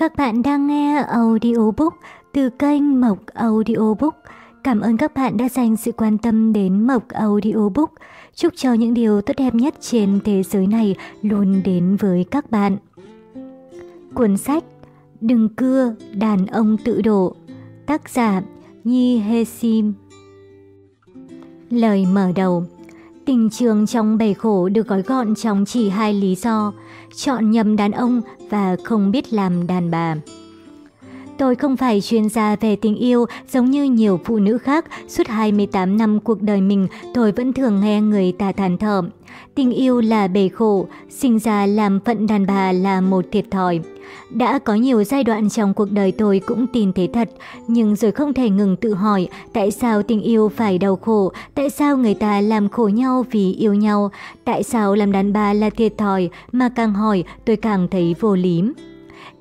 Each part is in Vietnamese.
Các bạn đang nghe audiobook từ kênh Mộc Audiobook. Cảm ơn các bạn đã dành sự quan tâm đến Mộc Audiobook. Chúc cho những điều tốt đẹp nhất trên thế giới này luôn đến với các bạn. Cuốn sách Đừng cưa, đàn ông tự đổ Tác giả Nhi Hê Sim Lời mở đầu Tình trường trong bể khổ được gói gọn trong chỉ hai lý do, chọn nhầm đàn ông và không biết làm đàn bà. Tôi không phải chuyên gia về tình yêu giống như nhiều phụ nữ khác. Suốt 28 năm cuộc đời mình, tôi vẫn thường nghe người ta than thở. Tình yêu là bể khổ, sinh ra làm phận đàn bà là một thiệt thòi. Đã có nhiều giai đoạn trong cuộc đời tôi cũng tin thế thật, nhưng rồi không thể ngừng tự hỏi tại sao tình yêu phải đau khổ, tại sao người ta làm khổ nhau vì yêu nhau, tại sao làm đàn bà là thiệt thòi, mà càng hỏi tôi càng thấy vô lý.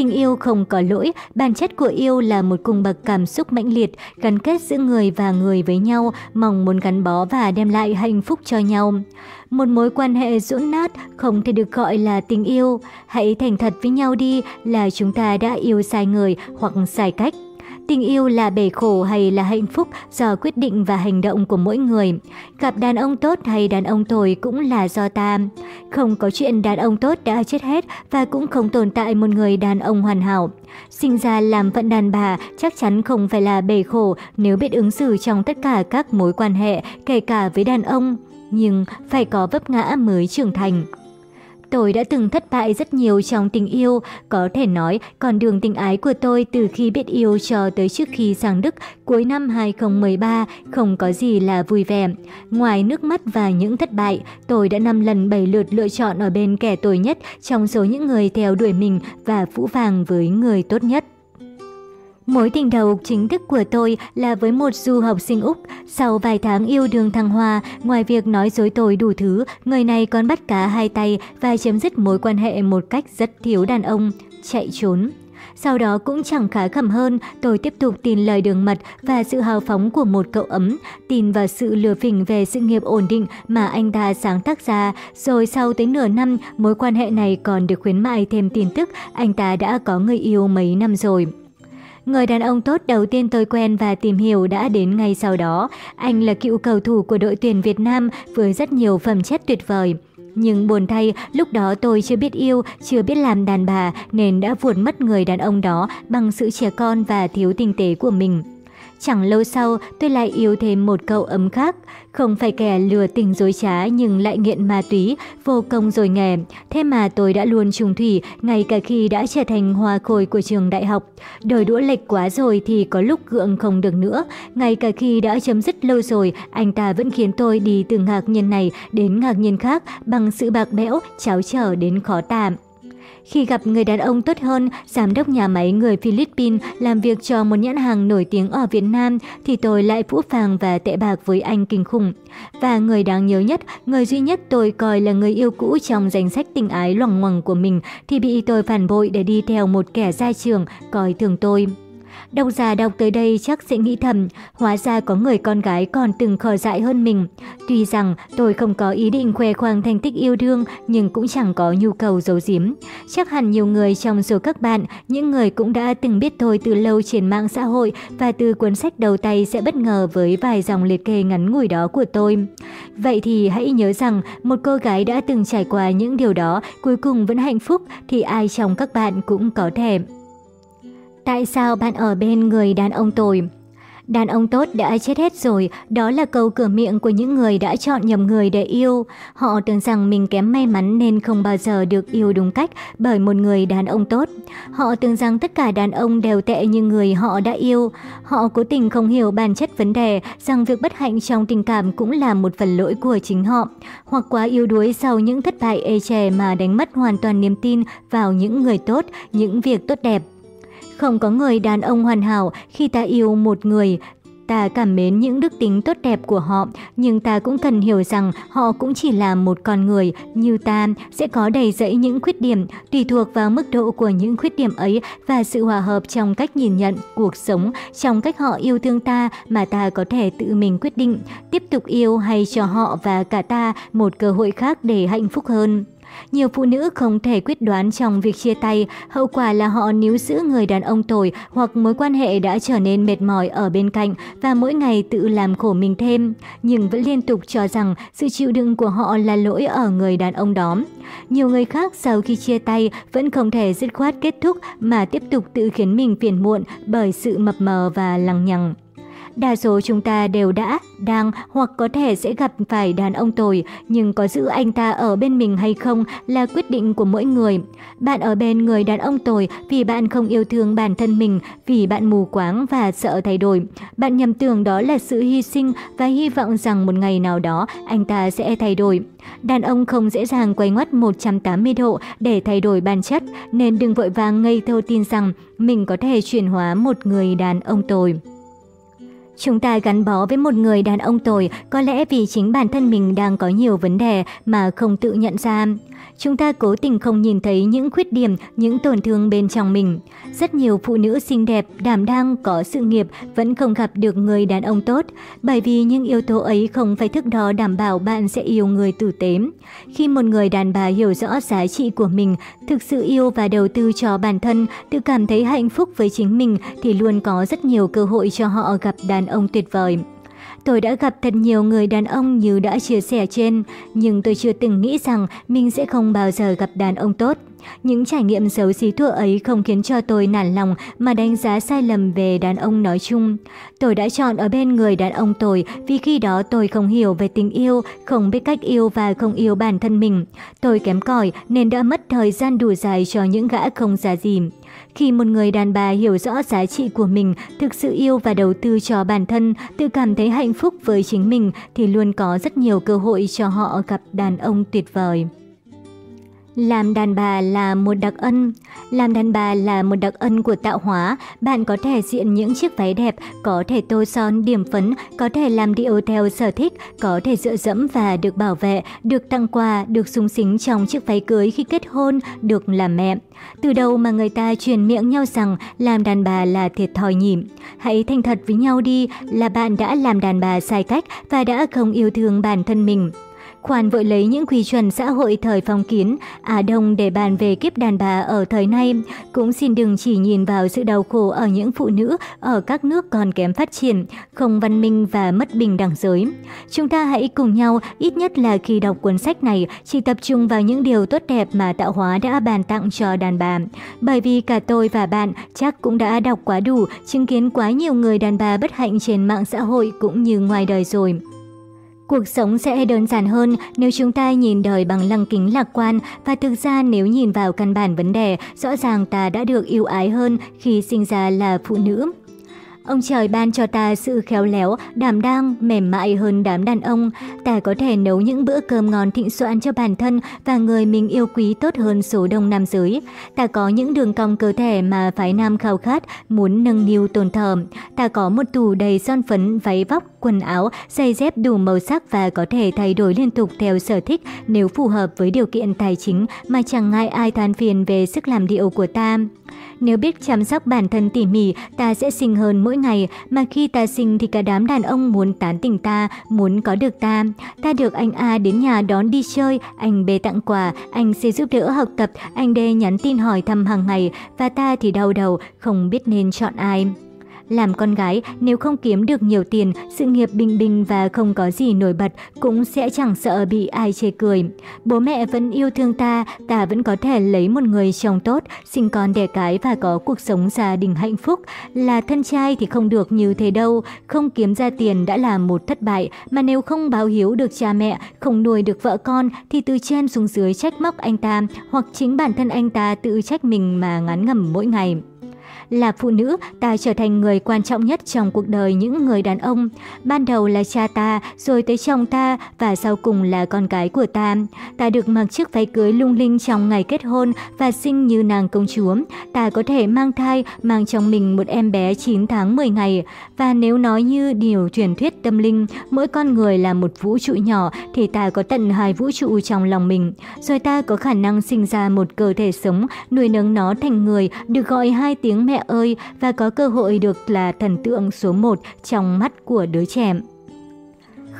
Tình yêu không có lỗi, bản chất của yêu là một cung bậc cảm xúc mãnh liệt, gắn kết giữa người và người với nhau, mong muốn gắn bó và đem lại hạnh phúc cho nhau. Một mối quan hệ rỗn nát không thể được gọi là tình yêu. Hãy thành thật với nhau đi là chúng ta đã yêu sai người hoặc sai cách. Tình yêu là bể khổ hay là hạnh phúc do quyết định và hành động của mỗi người. Gặp đàn ông tốt hay đàn ông tồi cũng là do ta. Không có chuyện đàn ông tốt đã chết hết và cũng không tồn tại một người đàn ông hoàn hảo. Sinh ra làm phận đàn bà chắc chắn không phải là bể khổ nếu biết ứng xử trong tất cả các mối quan hệ, kể cả với đàn ông. Nhưng phải có vấp ngã mới trưởng thành. Tôi đã từng thất bại rất nhiều trong tình yêu, có thể nói con đường tình ái của tôi từ khi biết yêu cho tới trước khi sang Đức cuối năm 2013 không có gì là vui vẻ. Ngoài nước mắt và những thất bại, tôi đã năm lần bảy lượt lựa chọn ở bên kẻ tồi nhất trong số những người theo đuổi mình và phũ vàng với người tốt nhất. Mối tình đầu chính thức của tôi là với một du học sinh Úc. Sau vài tháng yêu đương thăng hoa, ngoài việc nói dối tôi đủ thứ, người này còn bắt cá hai tay và chấm dứt mối quan hệ một cách rất thiếu đàn ông, chạy trốn. Sau đó cũng chẳng khá khẩm hơn, tôi tiếp tục tin lời đường mật và sự hào phóng của một cậu ấm, tin vào sự lừa phỉnh về sự nghiệp ổn định mà anh ta sáng tác ra. Rồi sau tới nửa năm, mối quan hệ này còn được khuyến mại thêm tin tức anh ta đã có người yêu mấy năm rồi. Người đàn ông tốt đầu tiên tôi quen và tìm hiểu đã đến ngay sau đó. Anh là cựu cầu thủ của đội tuyển Việt Nam với rất nhiều phẩm chất tuyệt vời. Nhưng buồn thay, lúc đó tôi chưa biết yêu, chưa biết làm đàn bà nên đã vụt mất người đàn ông đó bằng sự trẻ con và thiếu tinh tế của mình. Chẳng lâu sau, tôi lại yêu thêm một cậu ấm khác. Không phải kẻ lừa tình dối trá nhưng lại nghiện ma túy, vô công rồi nghề. Thế mà tôi đã luôn trùng thủy, ngay cả khi đã trở thành hoa khôi của trường đại học. Đời đũa lệch quá rồi thì có lúc gượng không được nữa. Ngay cả khi đã chấm dứt lâu rồi, anh ta vẫn khiến tôi đi từ ngạc nhiên này đến ngạc nhiên khác bằng sự bạc bẽo, cháo trở đến khó tạm. Khi gặp người đàn ông tốt hơn, giám đốc nhà máy người Philippines làm việc cho một nhãn hàng nổi tiếng ở Việt Nam, thì tôi lại phũ phàng và tệ bạc với anh kinh khủng. Và người đáng nhớ nhất, người duy nhất tôi coi là người yêu cũ trong danh sách tình ái loằng ngoằng của mình, thì bị tôi phản bội để đi theo một kẻ gia trường, coi thường tôi. Đọc giả đọc tới đây chắc sẽ nghĩ thầm, hóa ra có người con gái còn từng khờ dại hơn mình. Tuy rằng tôi không có ý định khoe khoang thành tích yêu đương, nhưng cũng chẳng có nhu cầu giấu giếm. Chắc hẳn nhiều người trong số các bạn, những người cũng đã từng biết tôi từ lâu trên mạng xã hội và từ cuốn sách đầu tay sẽ bất ngờ với vài dòng liệt kê ngắn ngủi đó của tôi. Vậy thì hãy nhớ rằng, một cô gái đã từng trải qua những điều đó, cuối cùng vẫn hạnh phúc thì ai trong các bạn cũng có thể. Tại sao bạn ở bên người đàn ông tồi? Đàn ông tốt đã chết hết rồi, đó là câu cửa miệng của những người đã chọn nhầm người để yêu. Họ tưởng rằng mình kém may mắn nên không bao giờ được yêu đúng cách bởi một người đàn ông tốt. Họ tưởng rằng tất cả đàn ông đều tệ như người họ đã yêu. Họ cố tình không hiểu bản chất vấn đề rằng việc bất hạnh trong tình cảm cũng là một phần lỗi của chính họ. Hoặc quá yêu đuối sau những thất bại ê chề mà đánh mất hoàn toàn niềm tin vào những người tốt, những việc tốt đẹp. Không có người đàn ông hoàn hảo. Khi ta yêu một người, ta cảm mến những đức tính tốt đẹp của họ, nhưng ta cũng cần hiểu rằng họ cũng chỉ là một con người. Như ta, sẽ có đầy dẫy những khuyết điểm, tùy thuộc vào mức độ của những khuyết điểm ấy và sự hòa hợp trong cách nhìn nhận cuộc sống, trong cách họ yêu thương ta mà ta có thể tự mình quyết định, tiếp tục yêu hay cho họ và cả ta một cơ hội khác để hạnh phúc hơn. Nhiều phụ nữ không thể quyết đoán trong việc chia tay, hậu quả là họ níu giữ người đàn ông tồi hoặc mối quan hệ đã trở nên mệt mỏi ở bên cạnh và mỗi ngày tự làm khổ mình thêm, nhưng vẫn liên tục cho rằng sự chịu đựng của họ là lỗi ở người đàn ông đó. Nhiều người khác sau khi chia tay vẫn không thể dứt khoát kết thúc mà tiếp tục tự khiến mình phiền muộn bởi sự mập mờ và lằng nhằng. Đa số chúng ta đều đã, đang hoặc có thể sẽ gặp phải đàn ông tồi, nhưng có giữ anh ta ở bên mình hay không là quyết định của mỗi người. Bạn ở bên người đàn ông tồi vì bạn không yêu thương bản thân mình, vì bạn mù quáng và sợ thay đổi. Bạn nhầm tưởng đó là sự hy sinh và hy vọng rằng một ngày nào đó anh ta sẽ thay đổi. Đàn ông không dễ dàng quay ngoắt 180 độ để thay đổi bản chất, nên đừng vội vàng ngây thơ tin rằng mình có thể chuyển hóa một người đàn ông tồi. Chúng ta gắn bó với một người đàn ông tồi có lẽ vì chính bản thân mình đang có nhiều vấn đề mà không tự nhận ra. Chúng ta cố tình không nhìn thấy những khuyết điểm, những tổn thương bên trong mình. Rất nhiều phụ nữ xinh đẹp, đảm đang, có sự nghiệp vẫn không gặp được người đàn ông tốt, bởi vì những yếu tố ấy không phải thức đó đảm bảo bạn sẽ yêu người tử tế. Khi một người đàn bà hiểu rõ giá trị của mình, thực sự yêu và đầu tư cho bản thân, tự cảm thấy hạnh phúc với chính mình thì luôn có rất nhiều cơ hội cho họ gặp đàn ông tuyệt vời. Tôi đã gặp thật nhiều người đàn ông như đã chia sẻ trên, nhưng tôi chưa từng nghĩ rằng mình sẽ không bao giờ gặp đàn ông tốt. Những trải nghiệm xấu xí thua ấy không khiến cho tôi nản lòng mà đánh giá sai lầm về đàn ông nói chung. Tôi đã chọn ở bên người đàn ông tôi vì khi đó tôi không hiểu về tình yêu, không biết cách yêu và không yêu bản thân mình. Tôi kém cỏi nên đã mất thời gian đủ dài cho những gã không giá gì. Khi một người đàn bà hiểu rõ giá trị của mình, thực sự yêu và đầu tư cho bản thân, tự cảm thấy hạnh phúc với chính mình thì luôn có rất nhiều cơ hội cho họ gặp đàn ông tuyệt vời. Làm đàn bà là một đặc ân. Làm đàn bà là một đặc ân của tạo hóa. Bạn có thể diện những chiếc váy đẹp, có thể tô son, điểm phấn, có thể làm điệu theo sở thích, có thể dựa dẫm và được bảo vệ, được tặng quà, được sung sính trong chiếc váy cưới khi kết hôn, được làm mẹ. Từ đầu mà người ta truyền miệng nhau rằng làm đàn bà là thiệt thòi nhỉ? Hãy thành thật với nhau đi là bạn đã làm đàn bà sai cách và đã không yêu thương bản thân mình. Khoan vội lấy những quy chuẩn xã hội thời phong kiến, Á Đông để bàn về kiếp đàn bà ở thời nay. Cũng xin đừng chỉ nhìn vào sự đau khổ ở những phụ nữ ở các nước còn kém phát triển, không văn minh và mất bình đẳng giới. Chúng ta hãy cùng nhau, ít nhất là khi đọc cuốn sách này, chỉ tập trung vào những điều tốt đẹp mà tạo hóa đã bàn tặng cho đàn bà. Bởi vì cả tôi và bạn chắc cũng đã đọc quá đủ, chứng kiến quá nhiều người đàn bà bất hạnh trên mạng xã hội cũng như ngoài đời rồi. Cuộc sống sẽ đơn giản hơn nếu chúng ta nhìn đời bằng lăng kính lạc quan và thực ra nếu nhìn vào căn bản vấn đề, rõ ràng ta đã được yêu ái hơn khi sinh ra là phụ nữ. Ông trời ban cho ta sự khéo léo, đảm đang, mềm mại hơn đám đàn ông. Ta có thể nấu những bữa cơm ngon thịnh soạn cho bản thân và người mình yêu quý tốt hơn số đông nam giới. Ta có những đường cong cơ thể mà phái nam khao khát, muốn nâng niu tồn thờ. Ta có một tủ đầy son phấn, váy vóc, quần áo, giày dép đủ màu sắc và có thể thay đổi liên tục theo sở thích nếu phù hợp với điều kiện tài chính mà chẳng ngại ai than phiền về sức làm điệu của ta. Nếu biết chăm sóc bản thân tỉ mỉ, ta sẽ xinh hơn mỗi ngày, mà khi ta sinh thì cả đám đàn ông muốn tán tỉnh ta, muốn có được ta. Ta được anh A đến nhà đón đi chơi, anh B tặng quà, anh C giúp đỡ học tập, anh D nhắn tin hỏi thăm hàng ngày, và ta thì đau đầu, không biết nên chọn ai. Làm con gái, nếu không kiếm được nhiều tiền, sự nghiệp bình bình và không có gì nổi bật, cũng sẽ chẳng sợ bị ai chê cười. Bố mẹ vẫn yêu thương ta, ta vẫn có thể lấy một người chồng tốt, sinh con đẻ cái và có cuộc sống gia đình hạnh phúc. Là thân trai thì không được như thế đâu, không kiếm ra tiền đã là một thất bại, mà nếu không báo hiếu được cha mẹ, không nuôi được vợ con thì từ trên xuống dưới trách móc anh ta, hoặc chính bản thân anh ta tự trách mình mà ngán ngẩm mỗi ngày. Là phụ nữ, ta trở thành người quan trọng nhất trong cuộc đời những người đàn ông. Ban đầu là cha ta, rồi tới chồng ta và sau cùng là con gái của ta. Ta được mặc chiếc váy cưới lung linh trong ngày kết hôn và sinh như nàng công chúa. Ta có thể mang thai, mang trong mình một em bé 9 tháng 10 ngày. Và nếu nói như điều truyền thuyết tâm linh, mỗi con người là một vũ trụ nhỏ thì ta có tận hai vũ trụ trong lòng mình. Rồi ta có khả năng sinh ra một cơ thể sống, nuôi nấng nó thành người, được gọi hai tiếng mẹ ơi, và có cơ hội được là thần tượng số 1 trong mắt của đứa trẻ.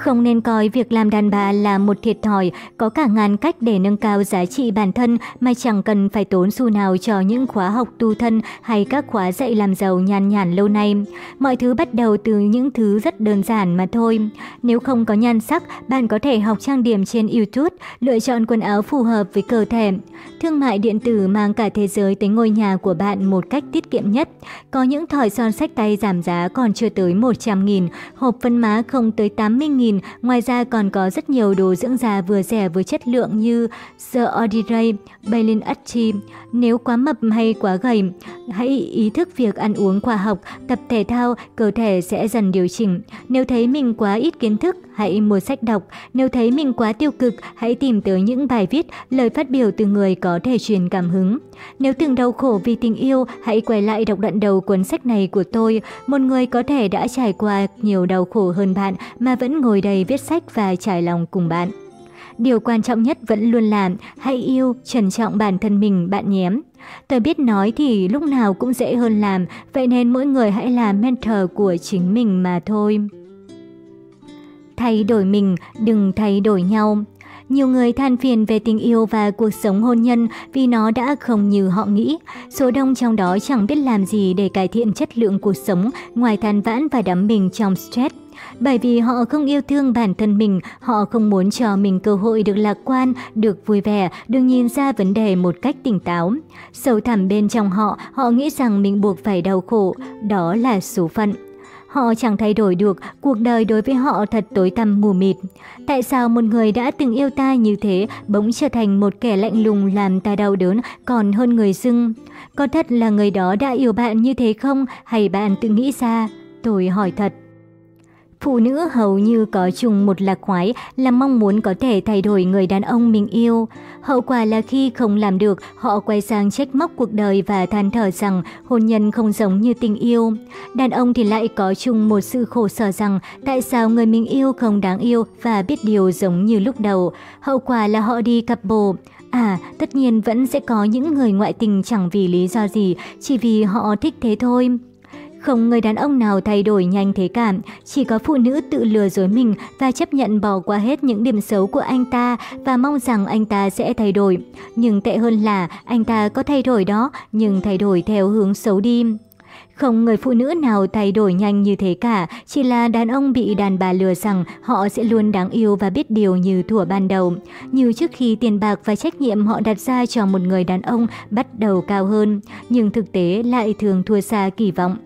Không nên coi việc làm đàn bà là một thiệt thòi, có cả ngàn cách để nâng cao giá trị bản thân mà chẳng cần phải tốn xu nào cho những khóa học tu thân hay các khóa dạy làm giàu nhàn nhản lâu nay. Mọi thứ bắt đầu từ những thứ rất đơn giản mà thôi. Nếu không có nhan sắc, bạn có thể học trang điểm trên YouTube, lựa chọn quần áo phù hợp với cơ thể. Thương mại điện tử mang cả thế giới tới ngôi nhà của bạn một cách tiết kiệm nhất. Có những thỏi son sách tay giảm giá còn chưa tới 100.000, hộp phân má không tới 80.000, ngoài ra còn có rất nhiều đồ dưỡng da vừa rẻ vừa chất lượng như The Ordinary, Bailin Achi. Nếu quá mập hay quá gầy, hãy ý thức việc ăn uống khoa học, tập thể thao, cơ thể sẽ dần điều chỉnh. Nếu thấy mình quá ít kiến thức, hãy mua sách đọc. Nếu thấy mình quá tiêu cực, hãy tìm tới những bài viết, lời phát biểu từ người có thể truyền cảm hứng. Nếu từng đau khổ vì tình yêu, hãy quay lại đọc đoạn đầu cuốn sách này của tôi. Một người có thể đã trải qua nhiều đau khổ hơn bạn mà vẫn ngồi đây viết sách và trải lòng cùng bạn. Điều quan trọng nhất vẫn luôn là hãy yêu, trân trọng bản thân mình bạn nhém. Tôi biết nói thì lúc nào cũng dễ hơn làm, vậy nên mỗi người hãy là mentor của chính mình mà thôi. Thay đổi mình, đừng thay đổi nhau. Nhiều người than phiền về tình yêu và cuộc sống hôn nhân vì nó đã không như họ nghĩ. Số đông trong đó chẳng biết làm gì để cải thiện chất lượng cuộc sống ngoài than vãn và đắm mình trong stress. Bởi vì họ không yêu thương bản thân mình, họ không muốn cho mình cơ hội được lạc quan, được vui vẻ, được nhìn ra vấn đề một cách tỉnh táo. Sâu thẳm bên trong họ, họ nghĩ rằng mình buộc phải đau khổ, đó là số phận. Họ chẳng thay đổi được, cuộc đời đối với họ thật tối tăm mù mịt. Tại sao một người đã từng yêu ta như thế bỗng trở thành một kẻ lạnh lùng làm ta đau đớn còn hơn người dưng? Có thật là người đó đã yêu bạn như thế không hay bạn tự nghĩ ra? Tôi hỏi thật. Phụ nữ hầu như có chung một lạc khoái là mong muốn có thể thay đổi người đàn ông mình yêu. Hậu quả là khi không làm được, họ quay sang trách móc cuộc đời và than thở rằng hôn nhân không giống như tình yêu. Đàn ông thì lại có chung một sự khổ sở rằng tại sao người mình yêu không đáng yêu và biết điều giống như lúc đầu. Hậu quả là họ đi cặp bồ. À, tất nhiên vẫn sẽ có những người ngoại tình chẳng vì lý do gì, chỉ vì họ thích thế thôi. Không người đàn ông nào thay đổi nhanh thế cả, chỉ có phụ nữ tự lừa dối mình và chấp nhận bỏ qua hết những điểm xấu của anh ta và mong rằng anh ta sẽ thay đổi. Nhưng tệ hơn là anh ta có thay đổi đó, nhưng thay đổi theo hướng xấu đi. Không người phụ nữ nào thay đổi nhanh như thế cả, chỉ là đàn ông bị đàn bà lừa rằng họ sẽ luôn đáng yêu và biết điều như thuở ban đầu. Như trước khi tiền bạc và trách nhiệm họ đặt ra cho một người đàn ông bắt đầu cao hơn, nhưng thực tế lại thường thua xa kỳ vọng.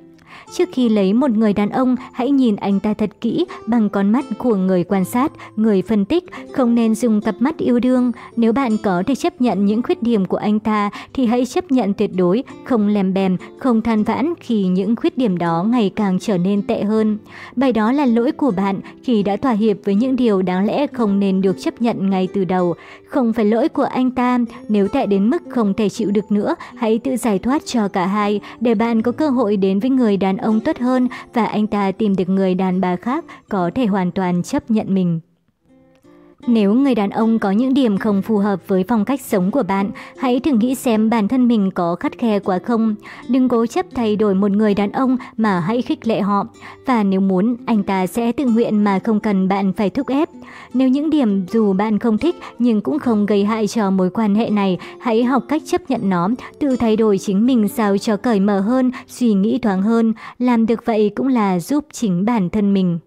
Trước khi lấy một người đàn ông, hãy nhìn anh ta thật kỹ bằng con mắt của người quan sát, người phân tích, không nên dùng cặp mắt yêu đương. Nếu bạn có thể chấp nhận những khuyết điểm của anh ta thì hãy chấp nhận tuyệt đối, không lèm bèm, không than vãn khi những khuyết điểm đó ngày càng trở nên tệ hơn. Bài đó là lỗi của bạn khi đã thỏa hiệp với những điều đáng lẽ không nên được chấp nhận ngay từ đầu. Không phải lỗi của anh ta, nếu tệ đến mức không thể chịu được nữa, hãy tự giải thoát cho cả hai để bạn có cơ hội đến với người đàn ông tốt hơn và anh ta tìm được người đàn bà khác có thể hoàn toàn chấp nhận mình. Nếu người đàn ông có những điểm không phù hợp với phong cách sống của bạn, hãy thử nghĩ xem bản thân mình có khắt khe quá không. Đừng cố chấp thay đổi một người đàn ông mà hãy khích lệ họ. Và nếu muốn, anh ta sẽ tự nguyện mà không cần bạn phải thúc ép. Nếu những điểm dù bạn không thích nhưng cũng không gây hại cho mối quan hệ này, hãy học cách chấp nhận nó, tự thay đổi chính mình sao cho cởi mở hơn, suy nghĩ thoáng hơn. Làm được vậy cũng là giúp chính bản thân mình.